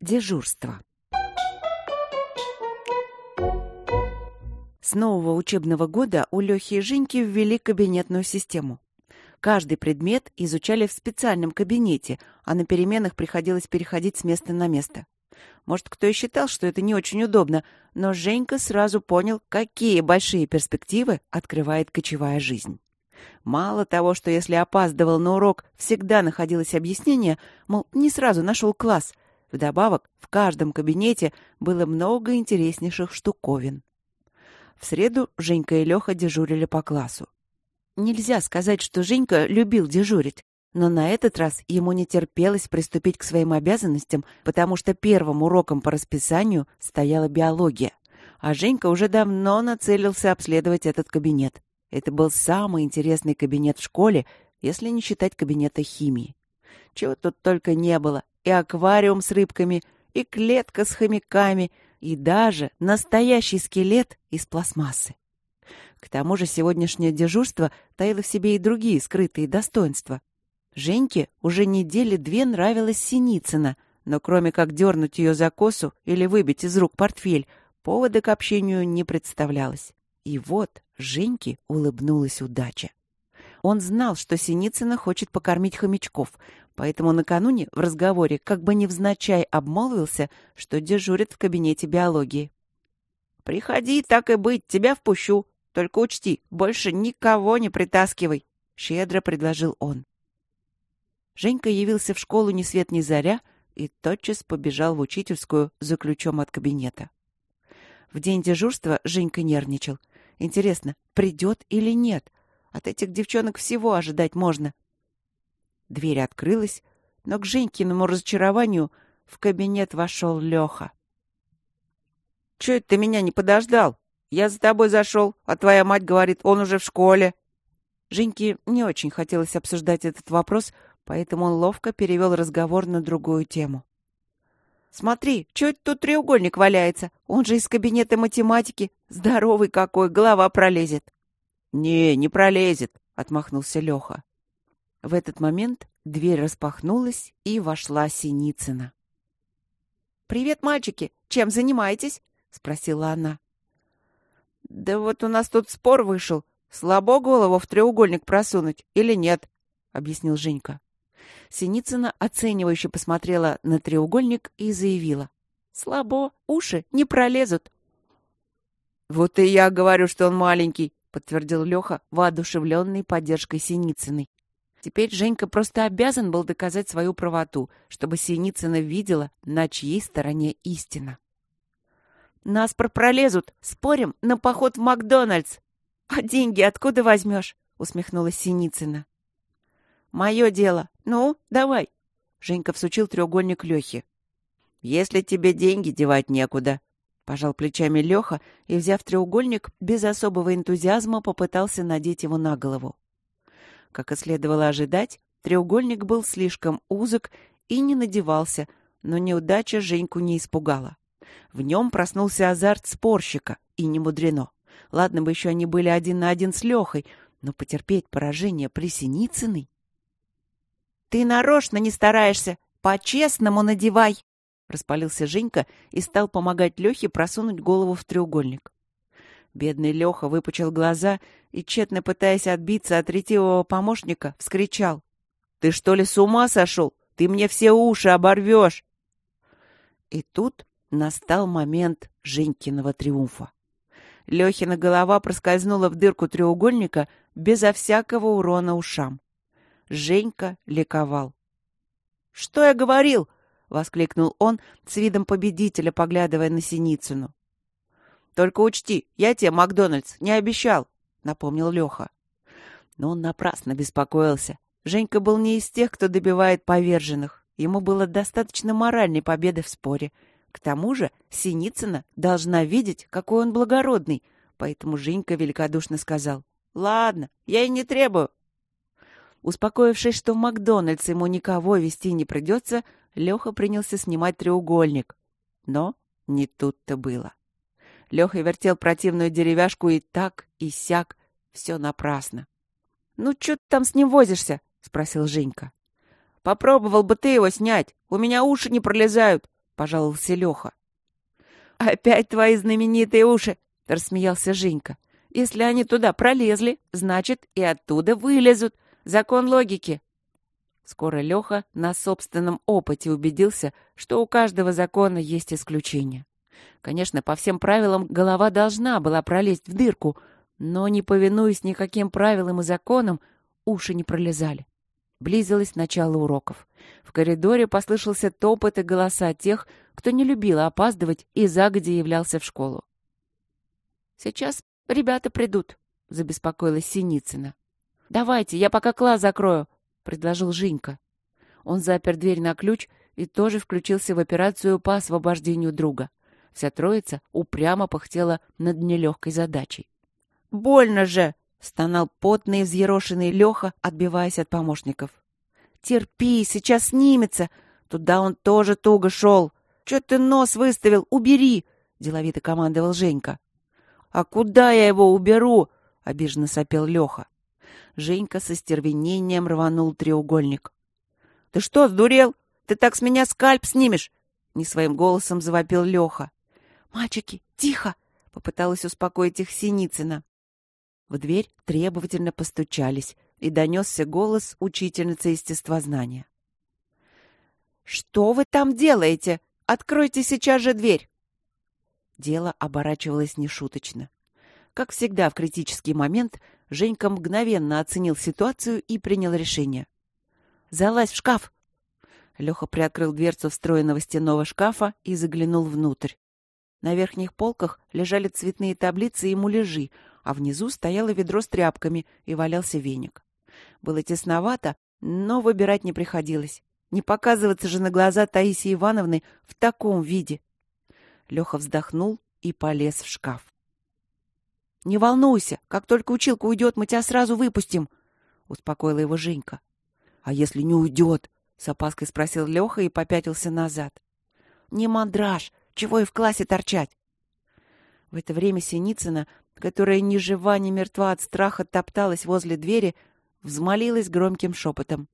Дежурство. С нового учебного года у Лехи и Женьки ввели кабинетную систему. Каждый предмет изучали в специальном кабинете, а на переменах приходилось переходить с места на место. Может, кто и считал, что это не очень удобно, но Женька сразу понял, какие большие перспективы открывает кочевая жизнь. Мало того, что если опаздывал на урок, всегда находилось объяснение, мол, не сразу нашел класс. Вдобавок, в каждом кабинете было много интереснейших штуковин. В среду Женька и Леха дежурили по классу. Нельзя сказать, что Женька любил дежурить, но на этот раз ему не терпелось приступить к своим обязанностям, потому что первым уроком по расписанию стояла биология. А Женька уже давно нацелился обследовать этот кабинет. Это был самый интересный кабинет в школе, если не считать кабинета химии. Чего тут только не было. И аквариум с рыбками, и клетка с хомяками, и даже настоящий скелет из пластмассы. К тому же сегодняшнее дежурство таило в себе и другие скрытые достоинства. Женьке уже недели две нравилась Синицына, но кроме как дернуть ее за косу или выбить из рук портфель, повода к общению не представлялось. И вот Женьке улыбнулась удача. Он знал, что Синицына хочет покормить хомячков, поэтому накануне в разговоре как бы невзначай обмолвился, что дежурит в кабинете биологии. «Приходи, так и быть, тебя впущу. Только учти, больше никого не притаскивай», — щедро предложил он. Женька явился в школу ни свет ни заря и тотчас побежал в учительскую за ключом от кабинета. В день дежурства Женька нервничал. Интересно, придет или нет? От этих девчонок всего ожидать можно. Дверь открылась, но к Женькиному разочарованию в кабинет вошел Леха. — Чё это ты меня не подождал? Я за тобой зашел, а твоя мать говорит, он уже в школе. Женьке не очень хотелось обсуждать этот вопрос, поэтому он ловко перевел разговор на другую тему. «Смотри, чё это тут треугольник валяется? Он же из кабинета математики. Здоровый какой, голова пролезет». «Не, не пролезет», — отмахнулся Леха. В этот момент дверь распахнулась, и вошла Синицына. «Привет, мальчики! Чем занимаетесь?» — спросила она. «Да вот у нас тут спор вышел. Слабо голову в треугольник просунуть или нет?» — объяснил Женька. Синицына оценивающе посмотрела на треугольник и заявила. «Слабо, уши не пролезут». «Вот и я говорю, что он маленький», — подтвердил Леха, воодушевленный поддержкой Синицыной. Теперь Женька просто обязан был доказать свою правоту, чтобы Синицына видела, на чьей стороне истина. «Нас пролезут, спорим, на поход в Макдональдс!» «А деньги откуда возьмешь?» — усмехнулась Синицына. «Мое дело. Ну, давай!» Женька всучил треугольник Лехе. «Если тебе деньги девать некуда», — пожал плечами Леха и, взяв треугольник, без особого энтузиазма попытался надеть его на голову. Как и следовало ожидать, треугольник был слишком узок и не надевался, но неудача Женьку не испугала. В нем проснулся азарт спорщика, и не мудрено. Ладно бы еще они были один на один с Лехой, но потерпеть поражение при Синицыной... «Ты нарочно не стараешься! По-честному надевай!» Распалился Женька и стал помогать Лехе просунуть голову в треугольник. Бедный Леха выпучил глаза и, тщетно пытаясь отбиться от ретивого помощника, вскричал. «Ты что ли с ума сошел? Ты мне все уши оборвешь!» И тут настал момент Женькиного триумфа. Лехина голова проскользнула в дырку треугольника безо всякого урона ушам. Женька ликовал. «Что я говорил?» — воскликнул он с видом победителя, поглядывая на Синицыну. Только учти, я тебе Макдональдс не обещал, напомнил Леха. Но он напрасно беспокоился. Женька был не из тех, кто добивает поверженных. Ему было достаточно моральной победы в споре. К тому же Синицына должна видеть, какой он благородный, поэтому Женька великодушно сказал, «Ладно, я и не требую». Успокоившись, что в Макдональдс ему никого вести не придется, Леха принялся снимать треугольник. Но не тут-то было. Леха вертел противную деревяшку и так, и сяк. Все напрасно. «Ну, что ты там с ним возишься?» — спросил Женька. «Попробовал бы ты его снять. У меня уши не пролезают. пожаловался Леха. «Опять твои знаменитые уши!» — рассмеялся Женька. «Если они туда пролезли, значит, и оттуда вылезут. Закон логики». Скоро Леха на собственном опыте убедился, что у каждого закона есть исключение. Конечно, по всем правилам голова должна была пролезть в дырку, но, не повинуясь никаким правилам и законам, уши не пролезали. Близилось начало уроков. В коридоре послышался топот и голоса тех, кто не любил опаздывать и загодя являлся в школу. «Сейчас ребята придут», — забеспокоилась Синицына. «Давайте, я пока класс закрою», — предложил Женька. Он запер дверь на ключ и тоже включился в операцию по освобождению друга. Вся троица упрямо пыхтела над нелегкой задачей. «Больно же!» — стонал потный, взъерошенный Леха, отбиваясь от помощников. «Терпи, сейчас снимется! Туда он тоже туго шел! Че ты нос выставил? Убери!» — деловито командовал Женька. «А куда я его уберу?» — обиженно сопел Леха. Женька со стервенением рванул треугольник. «Ты что, сдурел? Ты так с меня скальп снимешь!» — не своим голосом завопил Леха. «Мальчики, тихо!» — попыталась успокоить их Синицына. В дверь требовательно постучались, и донесся голос учительницы естествознания. «Что вы там делаете? Откройте сейчас же дверь!» Дело оборачивалось нешуточно. Как всегда в критический момент, Женька мгновенно оценил ситуацию и принял решение. «Залазь в шкаф!» Леха приоткрыл дверцу встроенного стенного шкафа и заглянул внутрь. На верхних полках лежали цветные таблицы и муляжи, а внизу стояло ведро с тряпками и валялся веник. Было тесновато, но выбирать не приходилось. Не показываться же на глаза Таисии Ивановны в таком виде. Леха вздохнул и полез в шкаф. — Не волнуйся, как только училка уйдет, мы тебя сразу выпустим, — успокоила его Женька. — А если не уйдет? — с опаской спросил Леха и попятился назад. — Не мандраж, чего и в классе торчать. В это время Синицына, которая ни жива, ни мертва от страха топталась возле двери, взмолилась громким шепотом.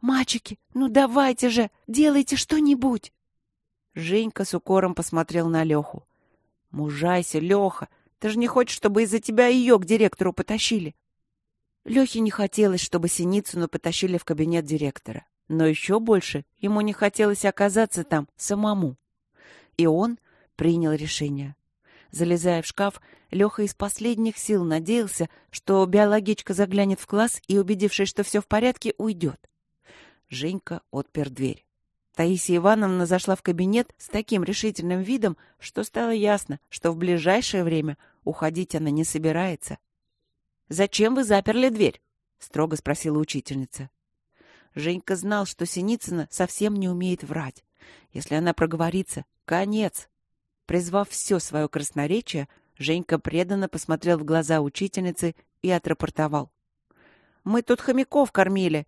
«Мальчики, ну давайте же, делайте что-нибудь!» Женька с укором посмотрел на Леху. «Мужайся, Леха, ты же не хочешь, чтобы из-за тебя ее к директору потащили?» Лехе не хотелось, чтобы Синицыну потащили в кабинет директора. Но еще больше ему не хотелось оказаться там самому. И он принял решение. Залезая в шкаф, Леха из последних сил надеялся, что биологичка заглянет в класс и, убедившись, что все в порядке, уйдет. Женька отпер дверь. Таисия Ивановна зашла в кабинет с таким решительным видом, что стало ясно, что в ближайшее время уходить она не собирается. «Зачем вы заперли дверь?» — строго спросила учительница. Женька знал, что Синицына совсем не умеет врать. Если она проговорится, конец. Призвав все свое красноречие, Женька преданно посмотрел в глаза учительницы и отрапортовал. «Мы тут хомяков кормили.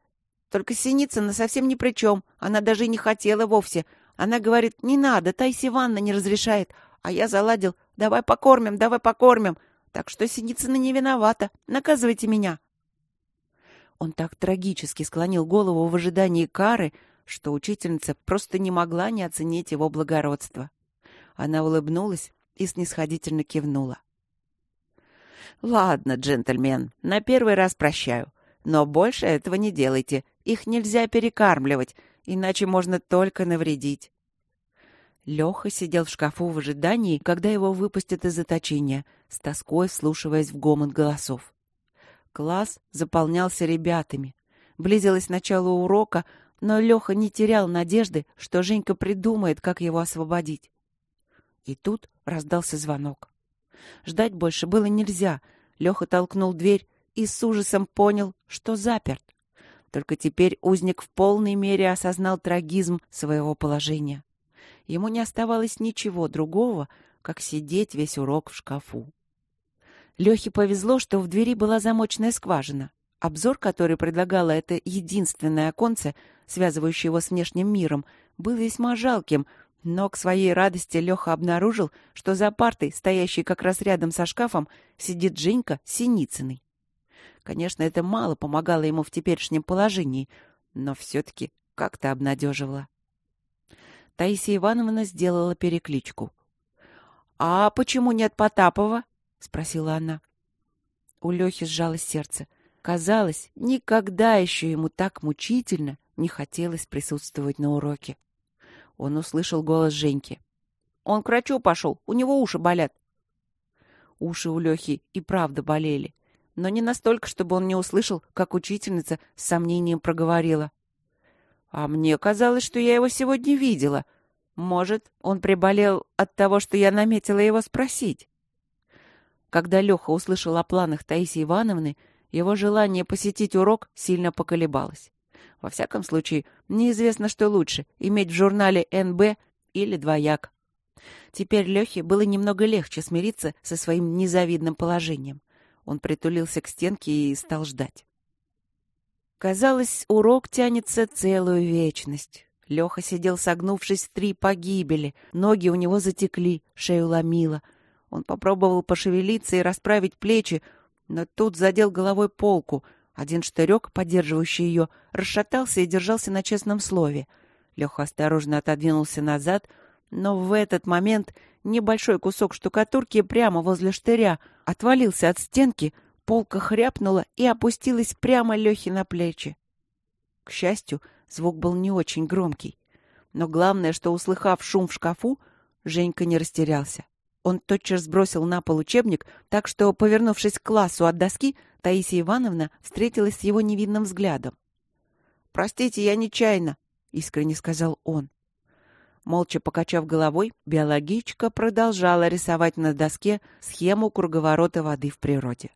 Только Синицына совсем ни при чем. Она даже не хотела вовсе. Она говорит, не надо, Тайси Ивановна не разрешает. А я заладил, давай покормим, давай покормим. Так что Синицына не виновата. Наказывайте меня». Он так трагически склонил голову в ожидании кары, что учительница просто не могла не оценить его благородство. Она улыбнулась и снисходительно кивнула. «Ладно, джентльмен, на первый раз прощаю. Но больше этого не делайте. Их нельзя перекармливать, иначе можно только навредить». Леха сидел в шкафу в ожидании, когда его выпустят из заточения, с тоской вслушиваясь в гомон голосов. Класс заполнялся ребятами. Близилось начало урока, но Леха не терял надежды, что Женька придумает, как его освободить. И тут раздался звонок. Ждать больше было нельзя. Леха толкнул дверь и с ужасом понял, что заперт. Только теперь узник в полной мере осознал трагизм своего положения. Ему не оставалось ничего другого, как сидеть весь урок в шкафу. Лехе повезло, что в двери была замочная скважина. Обзор, который предлагало это единственное оконце, связывающее его с внешним миром, был весьма жалким — но к своей радости Леха обнаружил, что за партой, стоящей как раз рядом со шкафом, сидит Женька Синицыной. Конечно, это мало помогало ему в теперешнем положении, но все-таки как-то обнадеживало. Таисия Ивановна сделала перекличку. «А почему нет Потапова?» — спросила она. У Лехи сжалось сердце. Казалось, никогда еще ему так мучительно не хотелось присутствовать на уроке. Он услышал голос Женьки. «Он к врачу пошел, у него уши болят». Уши у Лехи и правда болели, но не настолько, чтобы он не услышал, как учительница с сомнением проговорила. «А мне казалось, что я его сегодня видела. Может, он приболел от того, что я наметила его спросить?» Когда Леха услышал о планах Таисии Ивановны, его желание посетить урок сильно поколебалось. Во всяком случае, неизвестно, что лучше — иметь в журнале НБ или двояк. Теперь Лехе было немного легче смириться со своим незавидным положением. Он притулился к стенке и стал ждать. Казалось, урок тянется целую вечность. Леха сидел согнувшись в три погибели, ноги у него затекли, шею ломило. Он попробовал пошевелиться и расправить плечи, но тут задел головой полку. Один штырек, поддерживающий ее, расшатался и держался на честном слове. Леха осторожно отодвинулся назад, но в этот момент небольшой кусок штукатурки прямо возле штыря отвалился от стенки, полка хряпнула и опустилась прямо Лехе на плечи. К счастью, звук был не очень громкий. Но главное, что, услыхав шум в шкафу, Женька не растерялся. Он тотчас сбросил на пол учебник, так что, повернувшись к классу от доски, Таисия Ивановна встретилась с его невидным взглядом. «Простите, я нечаянно», — искренне сказал он. Молча покачав головой, биологичка продолжала рисовать на доске схему круговорота воды в природе.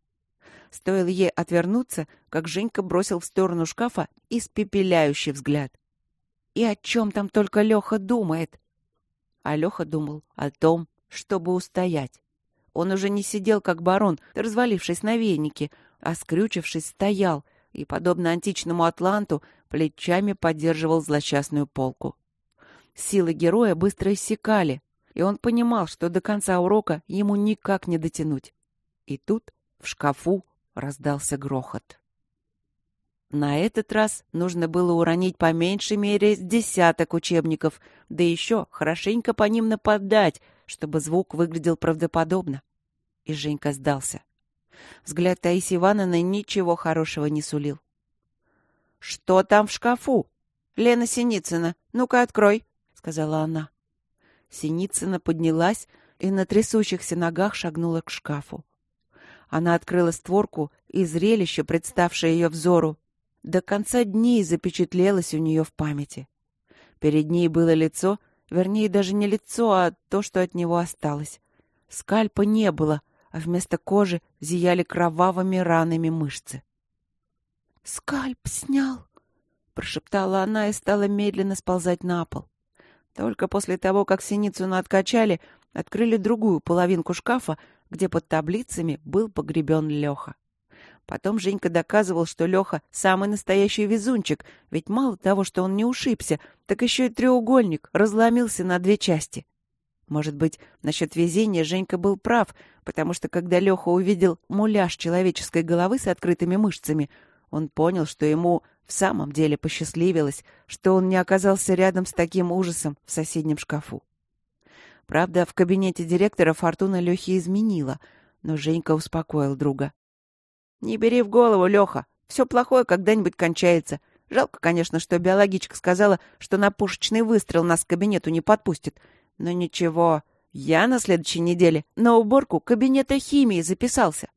Стоило ей отвернуться, как Женька бросил в сторону шкафа испепеляющий взгляд. И о чем там только Леха думает? А Леха думал о том, чтобы устоять. Он уже не сидел, как барон, развалившись на венике, а, скрючившись, стоял и, подобно античному атланту, плечами поддерживал злосчастную полку. Силы героя быстро иссякали, и он понимал, что до конца урока ему никак не дотянуть. И тут в шкафу раздался грохот. На этот раз нужно было уронить по меньшей мере десяток учебников, да еще хорошенько по ним нападать, чтобы звук выглядел правдоподобно. И Женька сдался. Взгляд Таисии Ивановны ничего хорошего не сулил. — Что там в шкафу? Лена Синицына, ну-ка открой сказала она. Синицына поднялась и на трясущихся ногах шагнула к шкафу. Она открыла створку, и зрелище, представшее ее взору, до конца дней запечатлелось у нее в памяти. Перед ней было лицо, вернее, даже не лицо, а то, что от него осталось. Скальпа не было, а вместо кожи зияли кровавыми ранами мышцы. «Скальп снял!» — прошептала она и стала медленно сползать на пол. Только после того, как Синицыну откачали, открыли другую половинку шкафа, где под таблицами был погребен Леха. Потом Женька доказывал, что Леха самый настоящий везунчик, ведь мало того, что он не ушибся, так еще и треугольник разломился на две части. Может быть, насчет везения Женька был прав, потому что когда Леха увидел муляж человеческой головы с открытыми мышцами, он понял, что ему в самом деле посчастливилось, что он не оказался рядом с таким ужасом в соседнем шкафу. Правда, в кабинете директора фортуна Лехи изменила, но Женька успокоил друга. «Не бери в голову, Леха. Все плохое когда-нибудь кончается. Жалко, конечно, что биологичка сказала, что на пушечный выстрел нас к кабинету не подпустит. Но ничего, я на следующей неделе на уборку кабинета химии записался.